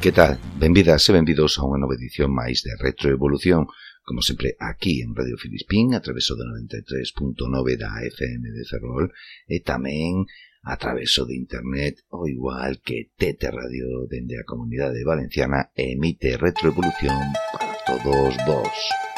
Que tal? Benvidas e benvidos a unha nova edición máis de Retroevolución, como sempre aquí en Radio Filispín, a traveso do 93.9 da FM de Ferrol e tamén a traveso de internet, o igual que Tete Radio dende a Comunidade Valenciana emite Retroevolución para todos vos.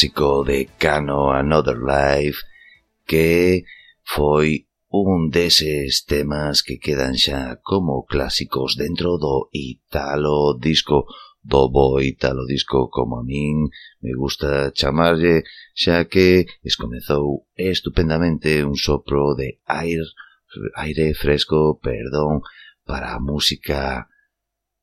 clásico de Cano Another Life que foi un deses temas que quedan xa como clásicos dentro do Italo Disco do bo Italo Disco como a min me gusta chamarlle xa que escomezou estupendamente un sopro de aire, aire fresco perdón para a música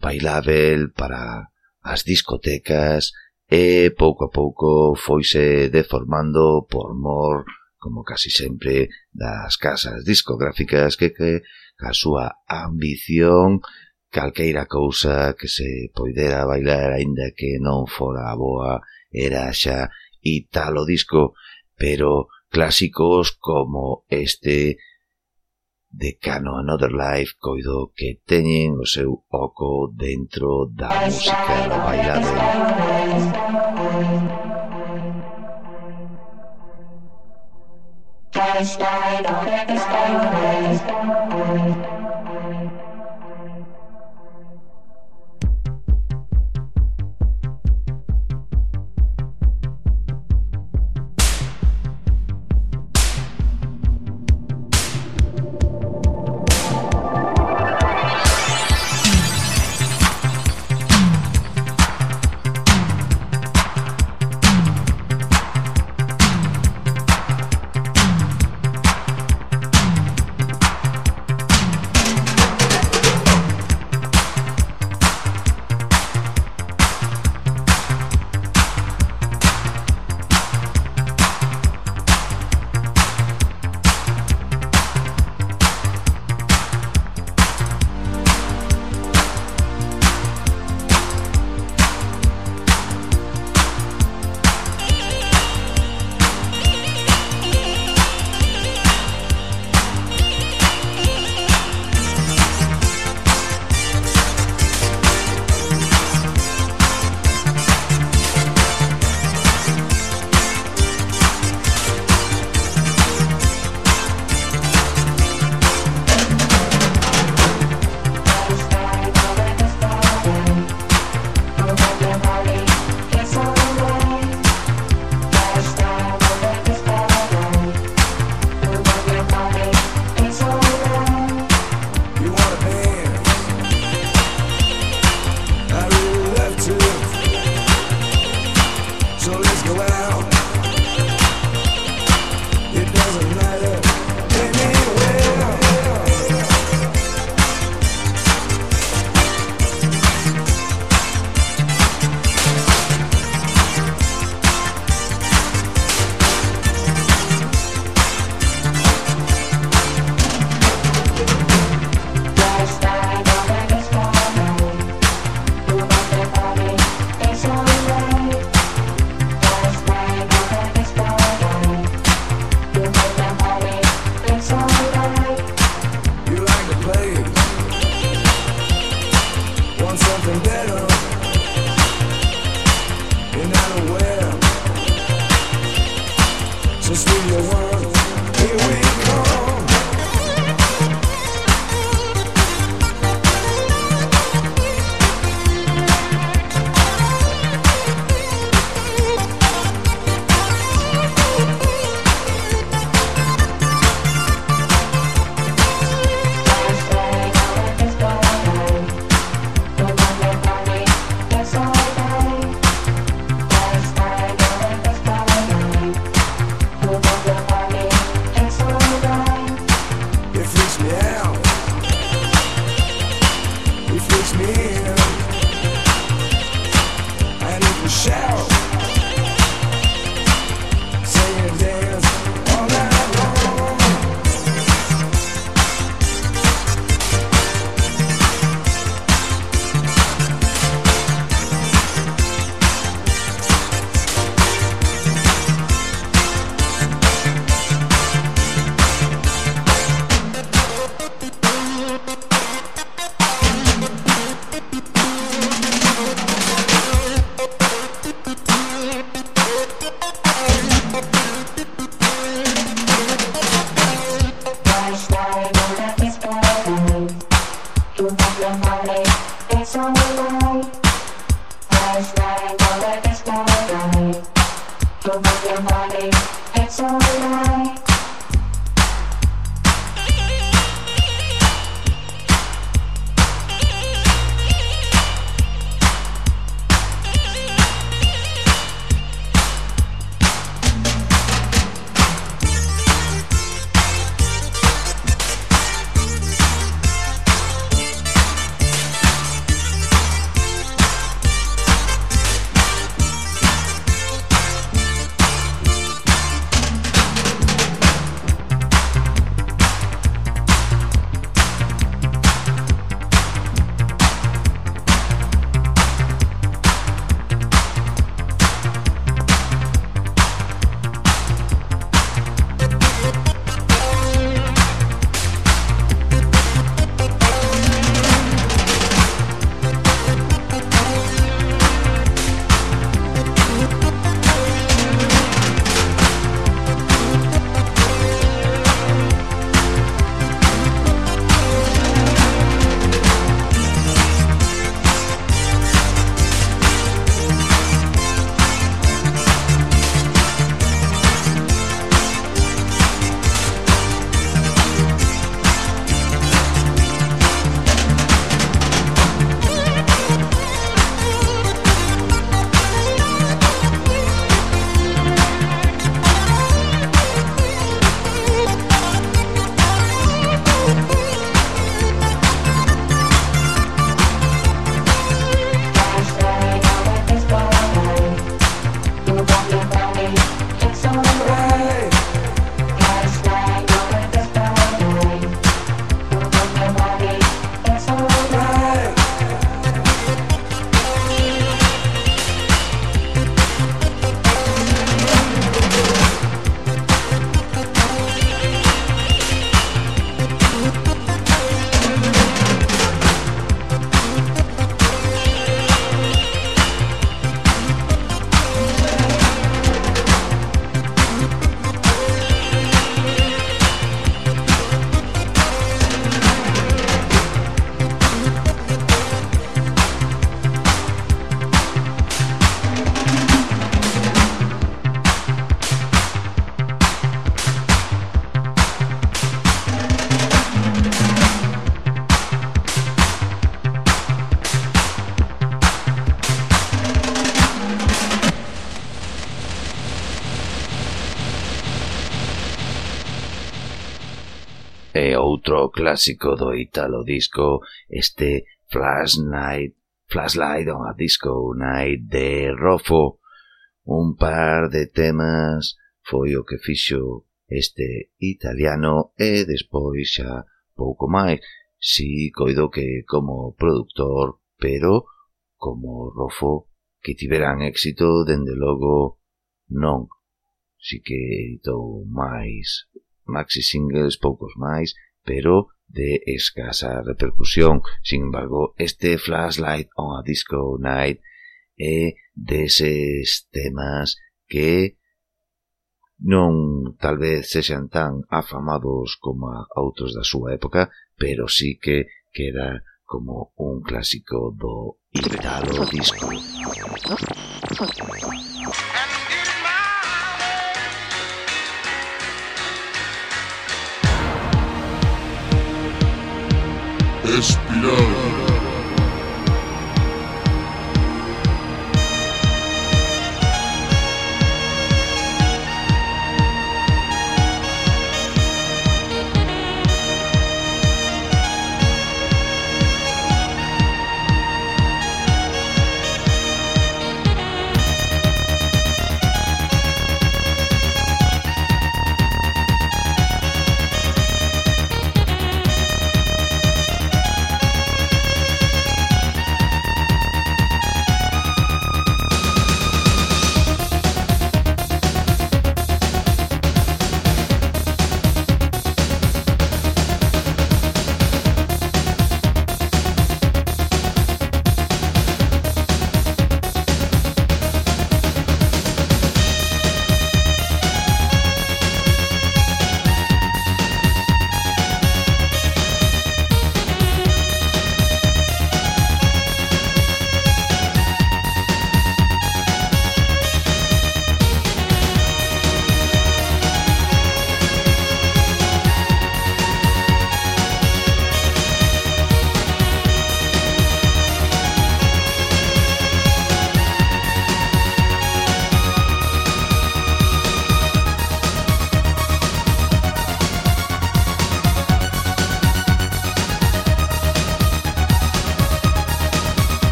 bailável para as discotecas e pouco a pouco foise deformando por mor, como casi sempre, das casas discográficas que, que a súa ambición calqueira cousa que se poidera bailar aínda que non fora boa era xa italo disco, pero clásicos como este de Cano Another Life coido que teñen o seu oco dentro da música bailable. Gaslight, oh, gaslight, oh, gaslight. outro clásico do Italo Disco, este Flash Night, Flashlight on a Disco Night de Rofo. Un par de temas foi o que fixo este italiano e despois xa pouco máis. Si coido que como productor, pero como Rofo, que tiveran éxito, dende logo, non. Si que editou máis maxi singles, poucos máis, pero de escasa repercusión. Sin embargo, este Flashlight on a Disco Night eh, é deses temas que non tal vez sexan tan afamados como a outros da súa época, pero sí que queda como un clásico do Italo Disco. respirando.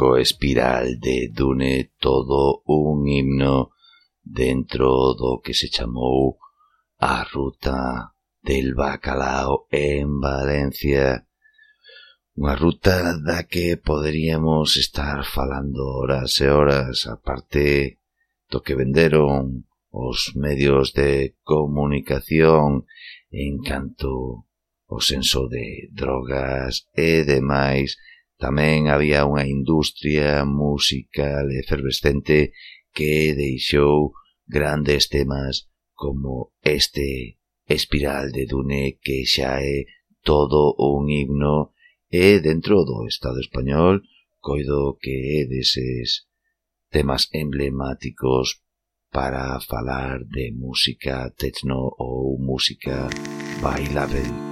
co espiral de Dune todo un himno dentro do que se chamou a Ruta del Bacalao en Valencia. Unha ruta da que poderíamos estar falando horas e horas aparte do que venderon os medios de comunicación en canto o senso de drogas e demais Tamén había unha industria musical efervescente que deixou grandes temas como este Espiral de Dune que xa é todo un himno e dentro do Estado español coido que é deses temas emblemáticos para falar de música techno ou música bailable.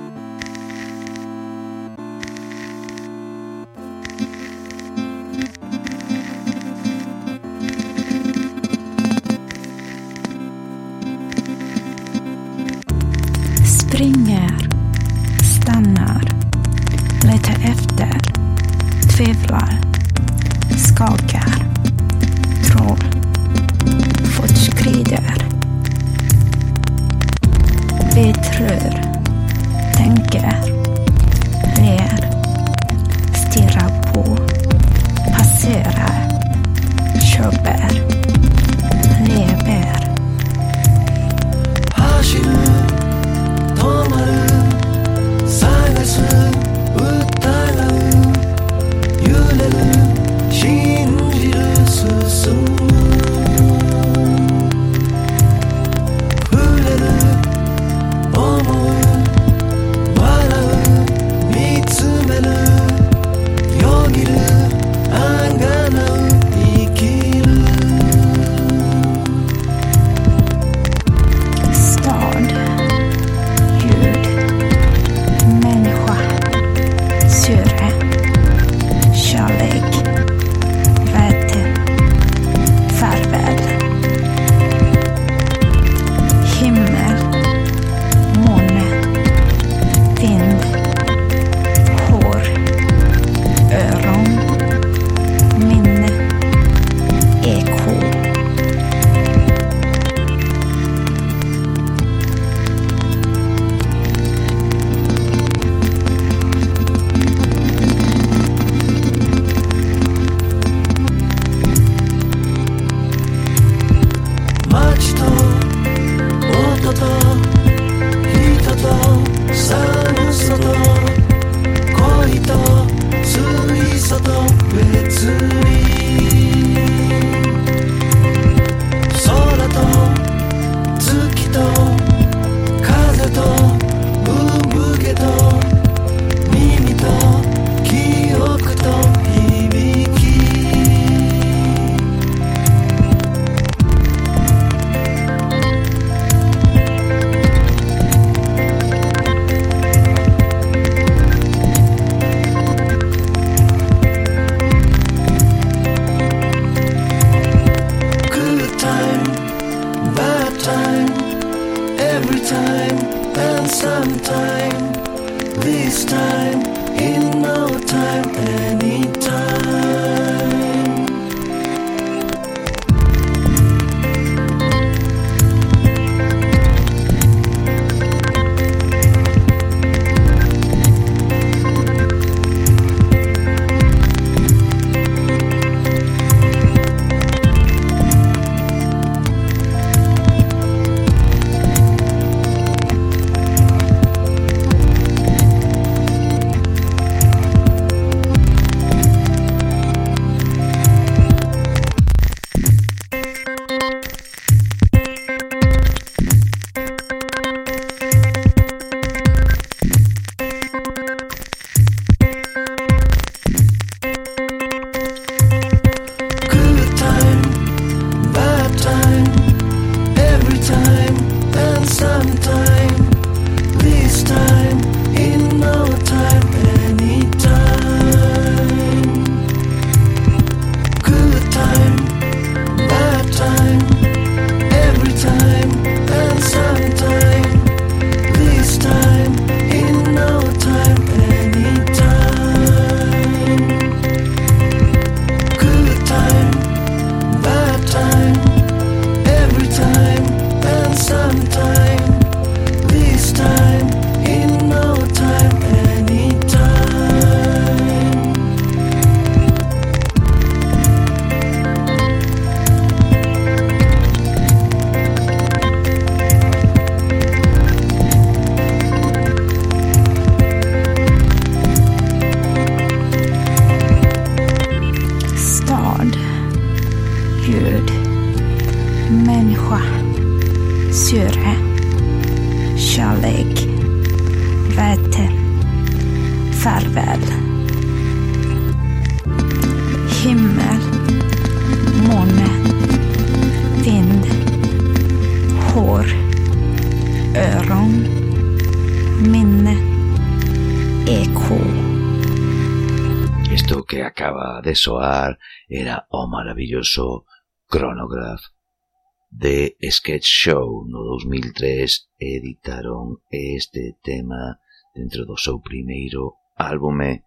de soar era o maravilloso Chronograph. De Sketch Show no 2003 editaron este tema dentro do seu primeiro álbume.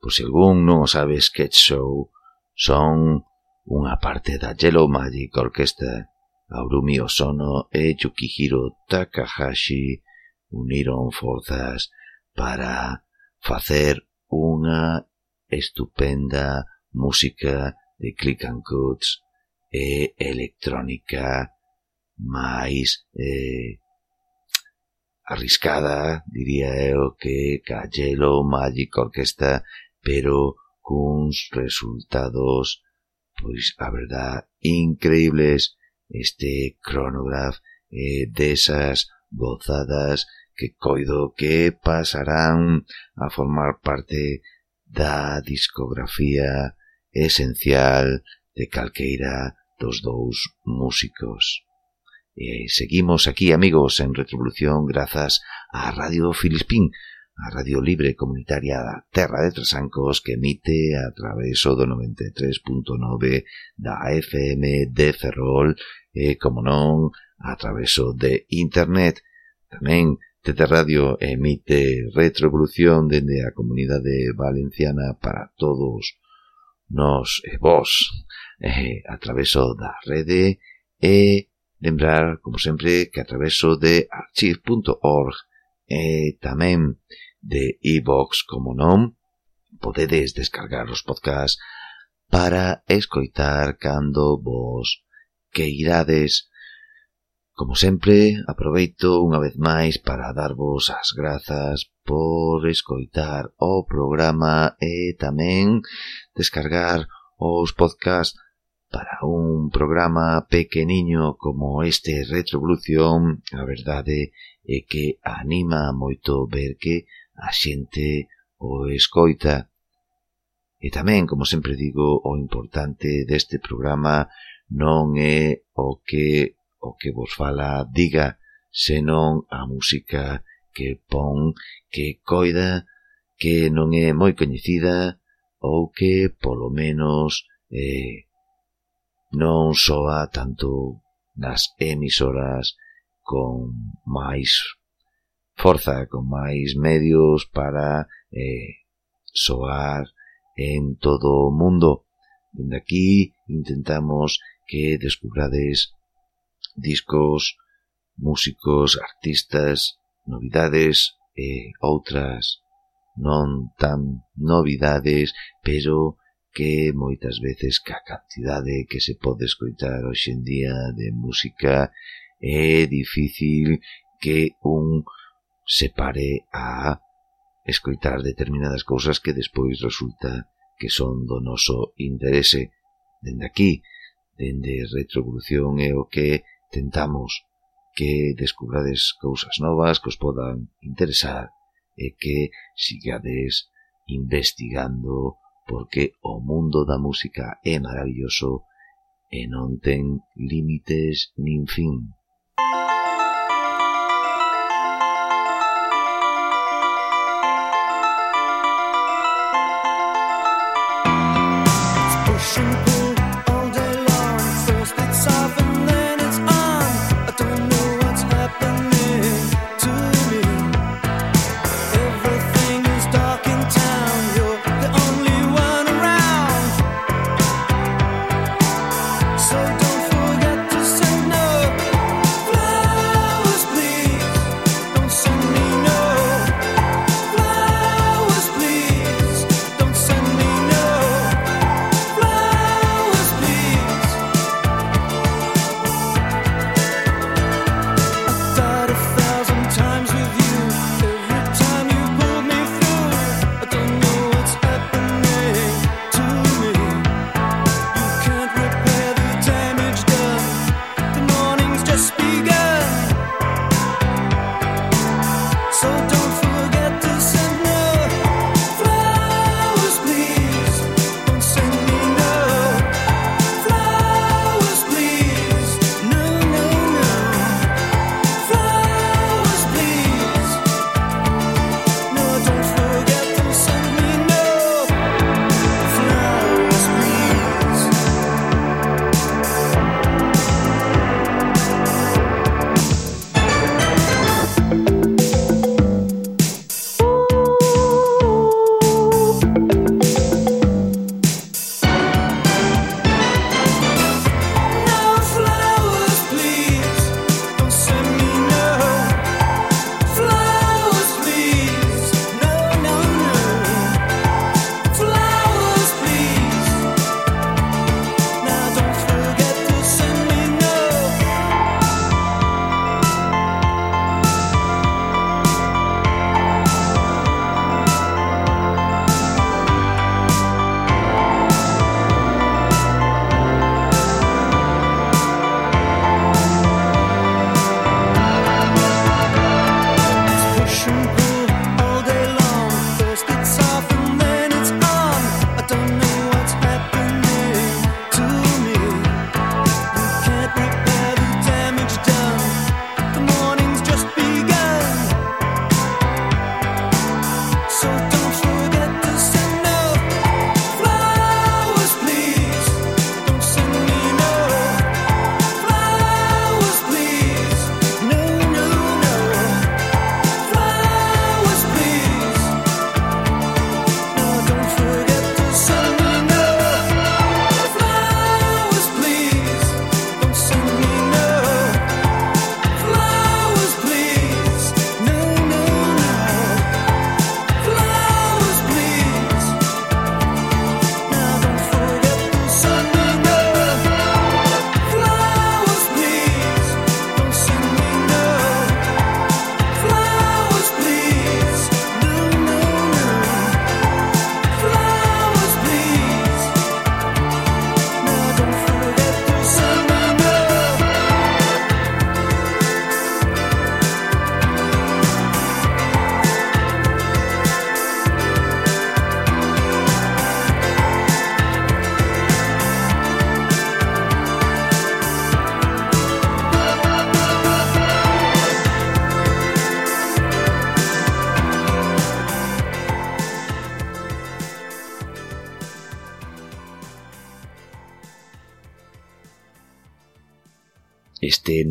Por se algún non o sabe Sketch Show, son unha parte da Yellow Magic Orquesta. Aurumi Osono e Yukihiro Takahashi uniron forzas para facer unha estupenda música de click and cuts e eh, electrónica máis eh, arriscada, diría eu, que Callelo Magic Orquesta, pero cuns resultados, pois, a verdad, increíbles. Este cronograf eh, desas gozadas que coido que pasarán a formar parte da discografía esencial de calqueira dos dous músicos. E seguimos aquí, amigos, en Retrovolución grazas á Radio Filispín, a radio libre comunitaria da Terra de Trasancos que emite a traveso do 93.9 da FM de Ferrol e, como non, a traveso de Internet. Tamén Tete Radio emite retroevolución dende a comunidade valenciana para todos nos e vos eh, a traveso da rede e lembrar, como sempre, que a traveso de archive.org e tamén de iVox, e como non, podedes descargar os podcasts para escoitar cando vos que irades Como sempre, aproveito unha vez máis para darvos as grazas por escoitar o programa e tamén descargar os podcast para un programa pequeniño como este Retrovolución, a verdade é que anima moito ver que a xente o escoita. E tamén, como sempre digo, o importante deste programa non é o que o que vos fala diga, senón a música que pon, que coida, que non é moi coñecida ou que, polo menos, eh, non soa tanto nas emisoras con máis forza, con máis medios para eh, soar en todo o mundo. Dende aquí intentamos que descubrades discos, músicos, artistas, novidades e outras non tan novidades, pero que moitas veces ca cantidade que se pode escoitar hoxe en día de música é difícil que un se pare a escoitar determinadas cousas que despois resulta que son do noso interese. Dende aquí, dende retrovolución é o que tentamos que descubrades cousas novas que os podan interesar e que sigades investigando porque o mundo da música é maravilloso e non ten límites nin fin. Pushing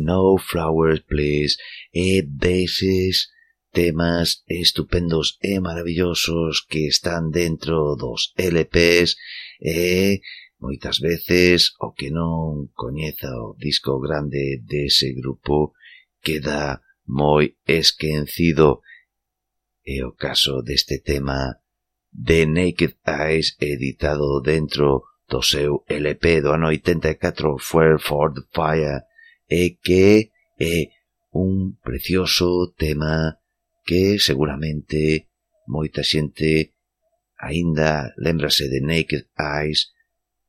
No Flowers Please e deses temas estupendos e maravillosos que están dentro dos LPs e moitas veces o que non coñeza o disco grande dese grupo queda moi esquecido. e o caso deste tema de Naked Eyes editado dentro do seu LP do ano 84 Fire for the Fire e que é un precioso tema que seguramente moita xente aínda lembrase de Naked Eyes,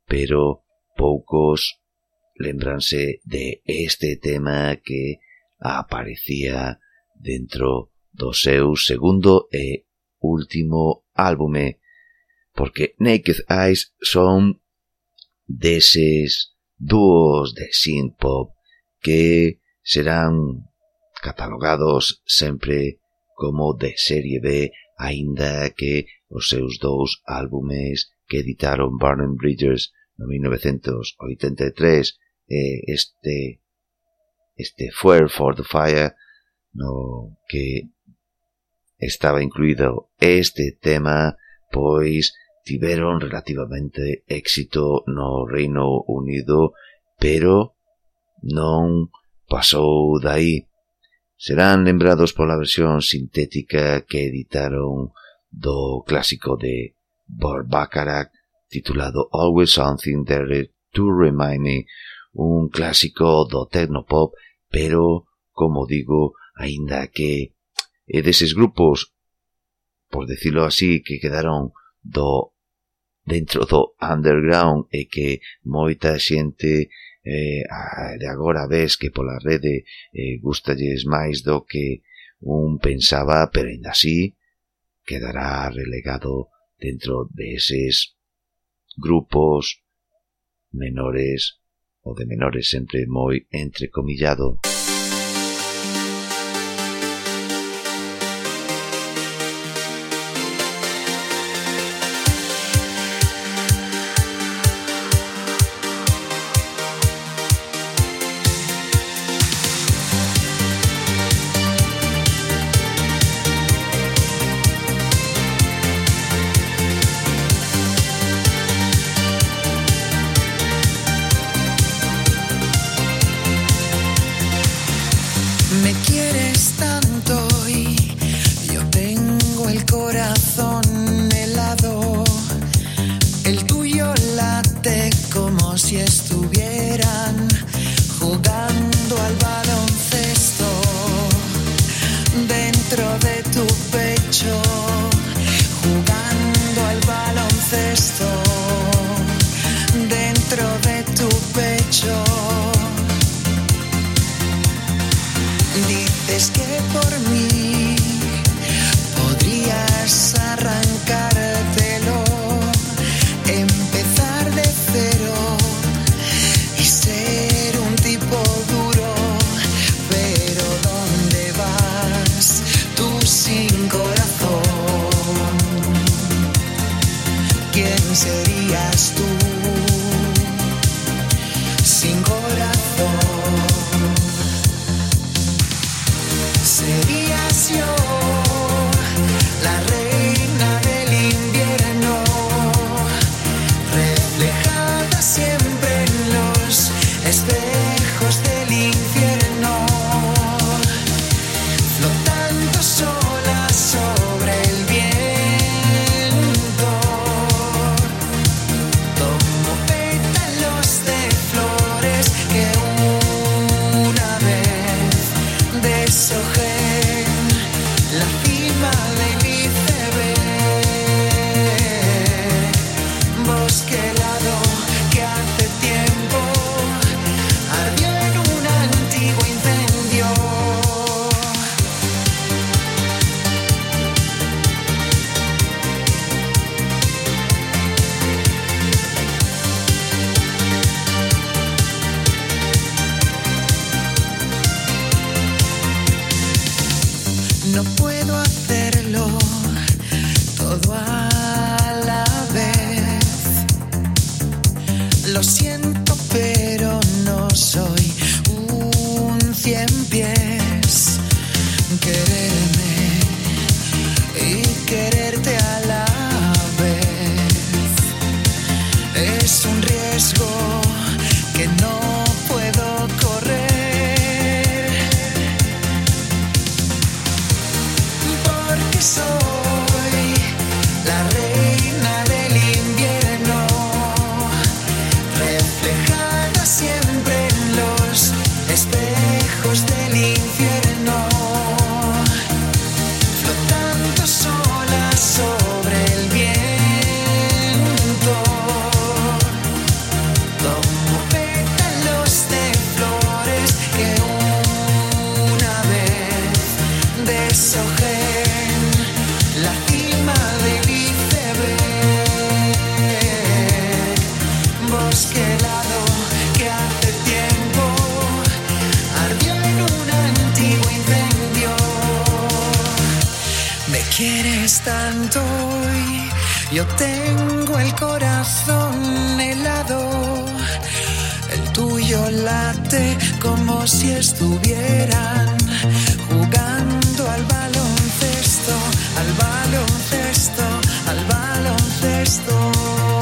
pero poucos lembranse de este tema que aparecía dentro do seu segundo e último álbume, porque Naked Eyes son deses dúos de synth pop que serán catalogados sempre como de serie B, aínda que os seus dous álbumes que editaron Barnum Bridges no 1983 e este este Fuel for the Fire no que estaba incluído este tema, pois tiveron relativamente éxito no Reino Unido, pero Non pasou de aí. Serán lembrados pola versión sintética que editaron do clásico de Bob titulado Always Something There to Remind Me, un clásico do tecnopop, pero, como digo, aínda que e deses grupos, por decirlo así, que quedaron do dentro do underground e que moita xente eh, de agora ves que pola rede eh, gustalles máis do que un pensaba, pero ainda así quedará relegado dentro deses grupos menores ou de menores sempre moi entrecomillado. Tienes tanto y yo tengo el corazón helado. El tuyo late como si estuvieran jugando al baloncesto, al baloncesto, al baloncesto.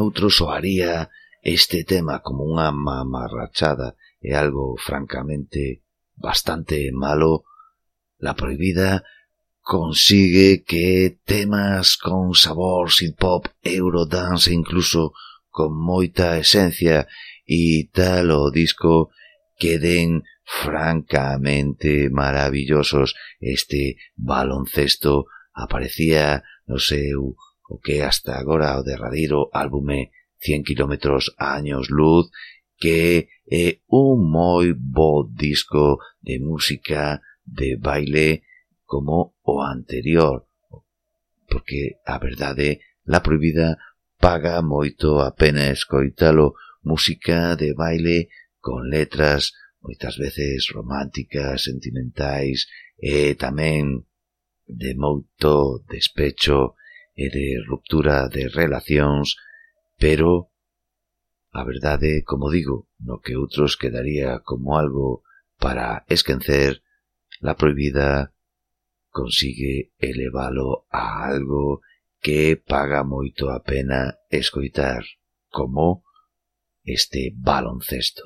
noutro soaría este tema como unha mamarrachada e algo francamente bastante malo, La Prohibida consigue que temas con sabor sin pop, eurodance e incluso con moita esencia e tal o disco queden francamente maravillosos. Este baloncesto aparecía no seu o que hasta agora o derradeiro álbume 100 kilómetros a años luz que é un moi bo disco de música de baile como o anterior, porque a verdade, la prohibida paga moito a pena escoitalo, música de baile con letras moitas veces románticas, sentimentais e tamén de moito despecho e de ruptura de relacións, pero a verdade, como digo, no que outros quedaría como algo para esquecer, la prohibida consigue elevalo a algo que paga moito a pena escoitar, como este baloncesto.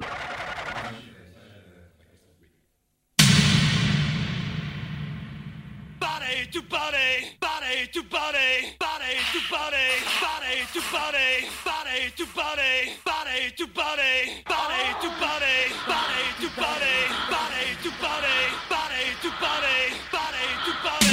Body, to body, body to body, body to body, body to body, body to body, body to body, body to body, body to body, body to body, body to body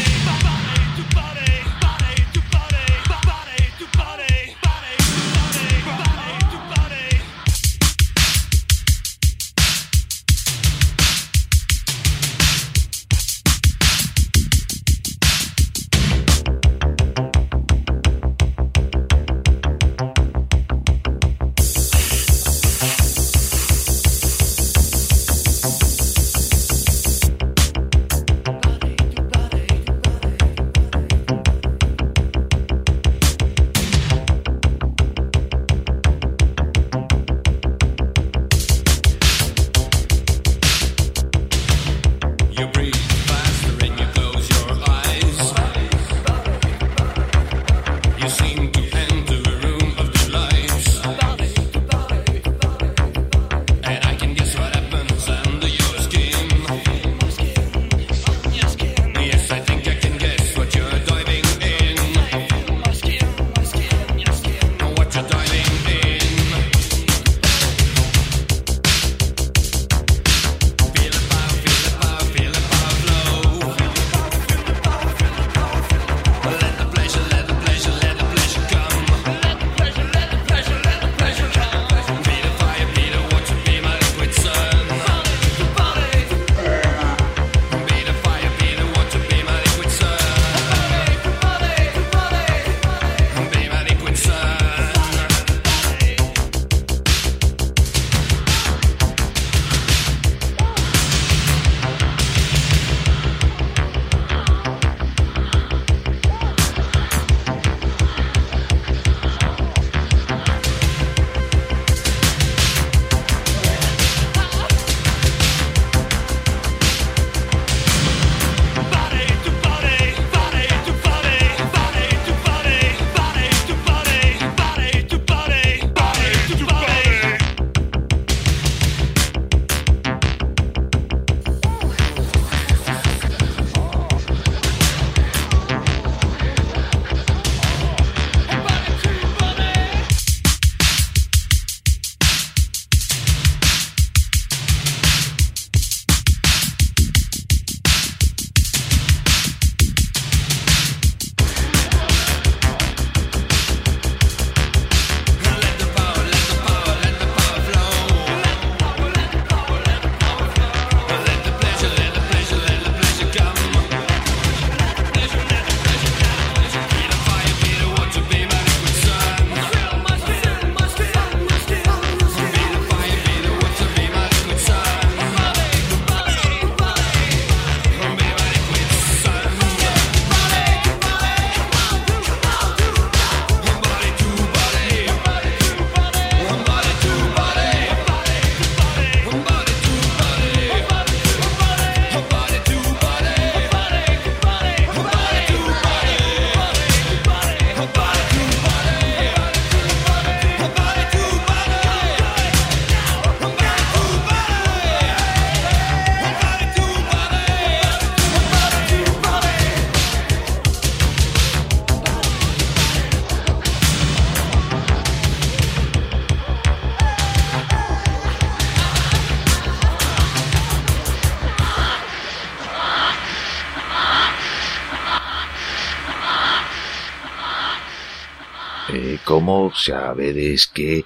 xa vedes que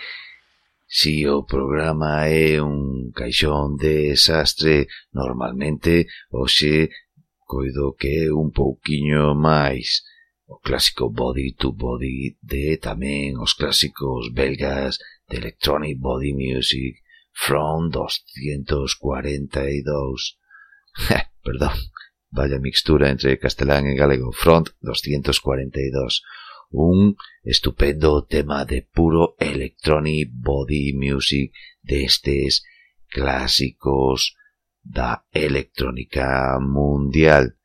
si o programa é un caixón de desastre normalmente, hoxe coido que é un pouquiño máis. O clásico body to body de tamén os clásicos belgas de electronic body music from 242 perdón vaya mixtura entre castelán e galego. Front 242 un estupendo tema de puro electronic body music destes clásicos da electrónica mundial.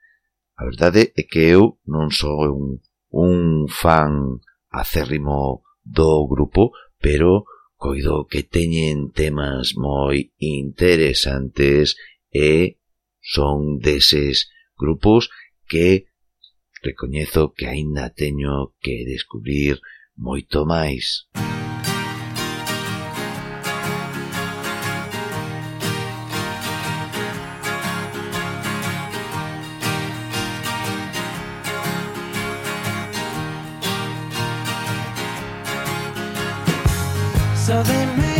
A verdade é que eu non sou un, un fan acérrimo do grupo, pero coido que teñen temas moi interesantes e son deses grupos que Recoñezo que aínda teño que descubrir moito máis. So they made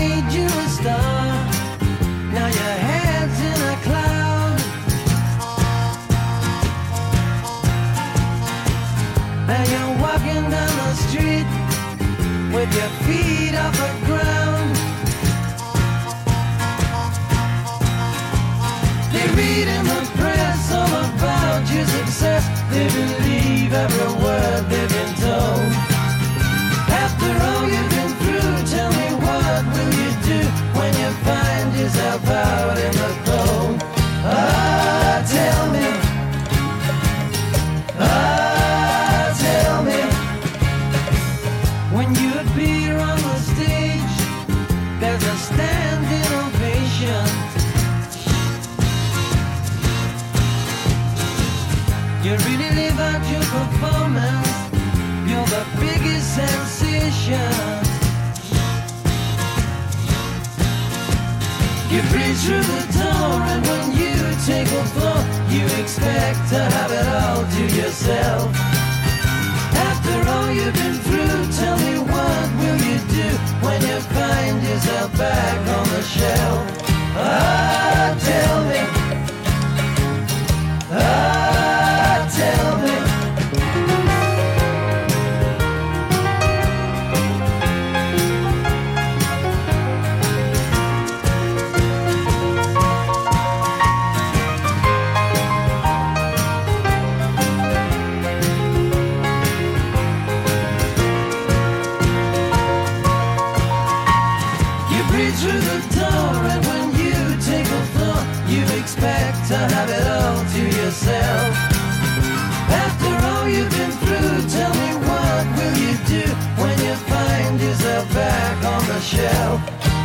back on the shelf?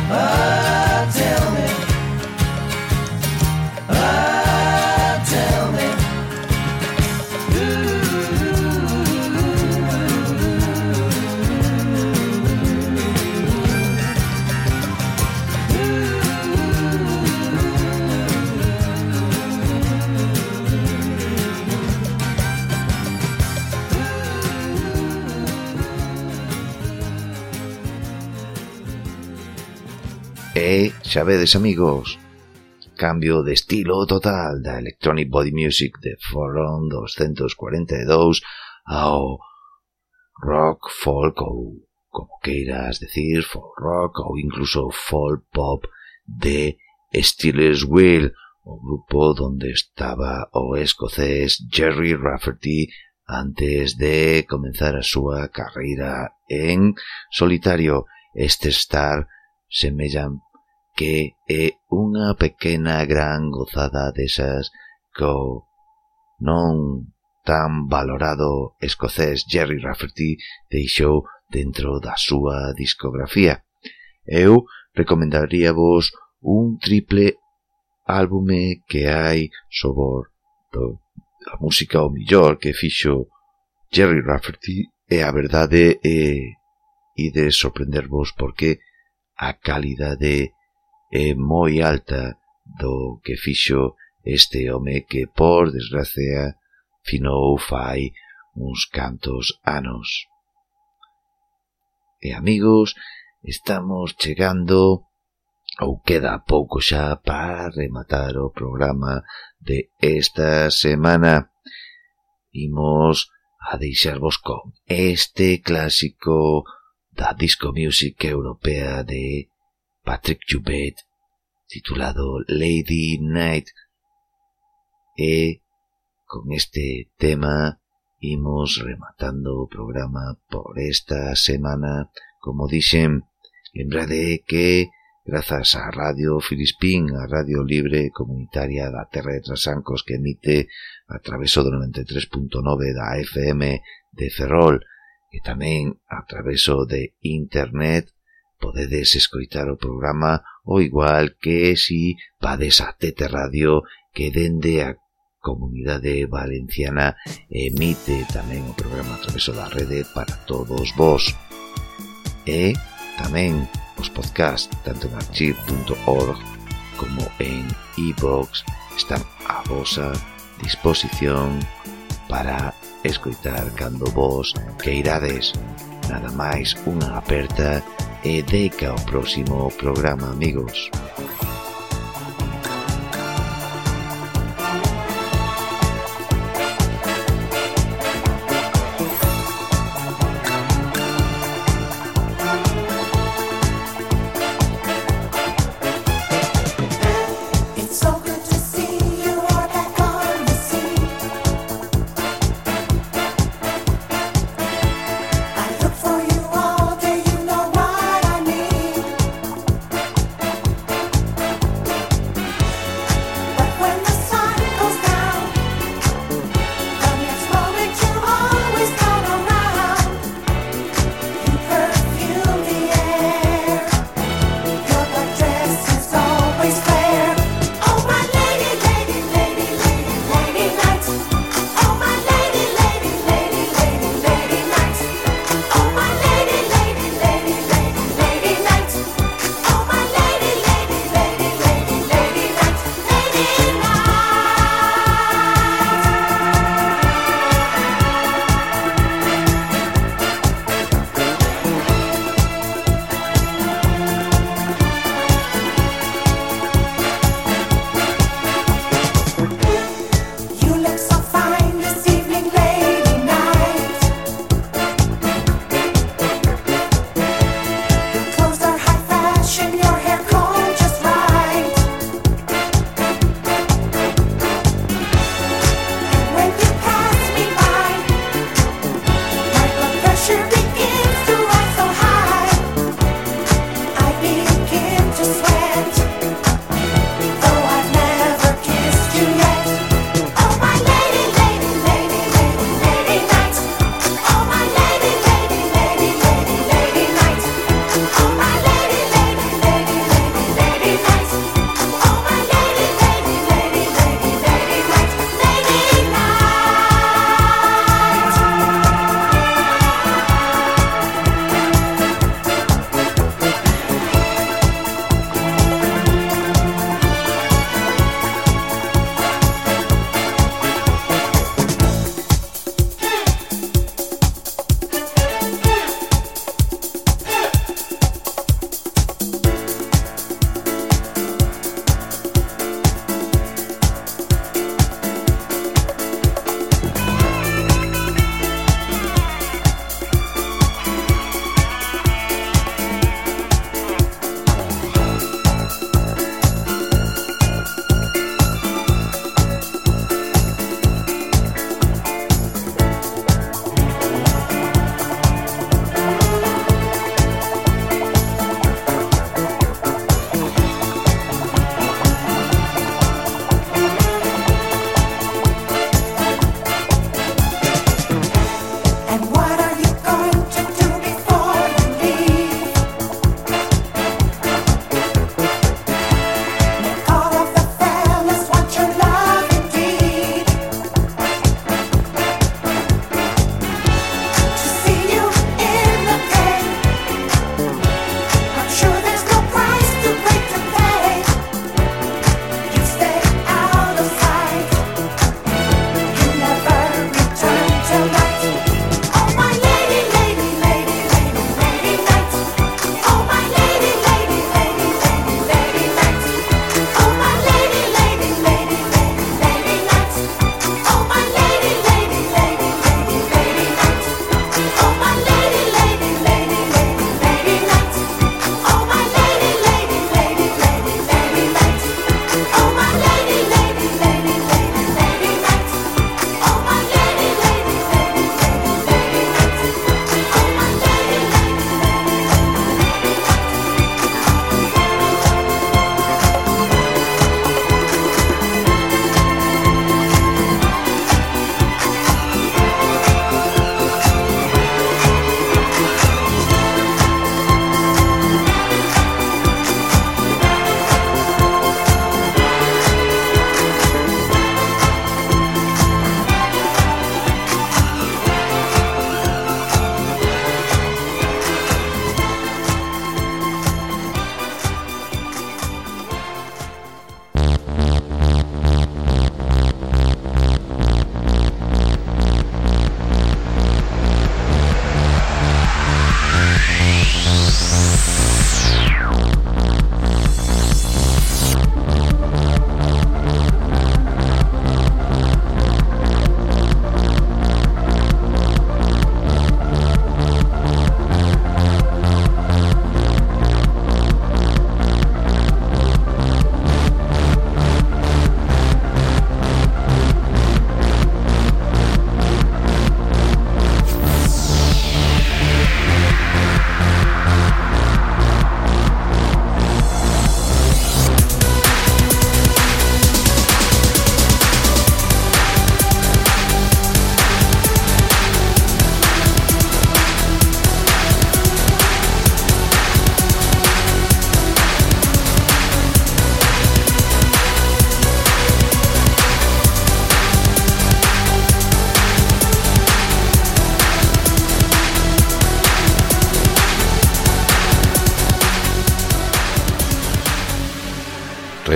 Ah, tell me. Xa vedes, amigos, cambio de estilo total da Electronic Body Music de Forum 242 ao rock, folk ou como queiras decir, folk rock ou incluso folk pop de Steelers Will, o grupo donde estaba o escocés Jerry Rafferty antes de comenzar a súa carreira en solitario. Este star semellan que é unha pequena gran gozada desas co non tan valorado escocés Jerry Rafferty deixou dentro da súa discografía. Eu recomendaríavos un triple álbume que hai sobor do, a música o millor que fixo Jerry Rafferty e a verdade é e de sorprendervos porque a calidade é moi alta do que fixo este home que, por desgracia, finou fai uns cantos anos. E amigos, estamos chegando ou queda pouco xa para rematar o programa de esta semana. Imos a deixarvos con este clásico da disco music europea de Patrick Jubet titulado Lady Night. E con este tema imos rematando o programa por esta semana. Como dixen, lembrade que grazas á Radio Filispín, a Radio Libre Comunitaria da Terra de Trasancos que emite a traveso do 93.9 da FM de Ferrol e tamén a traveso de Internet podedes escoitar o programa o igual que si vades a Tete Radio que dende a comunidade valenciana emite tamén o programa a través da rede para todos vos. E tamén os podcast tanto en archive.org como en iVoox e están a vosa disposición para escoitar cando vos queirades. irades. Nada máis, unha aperta e deca ao próximo programa, amigos.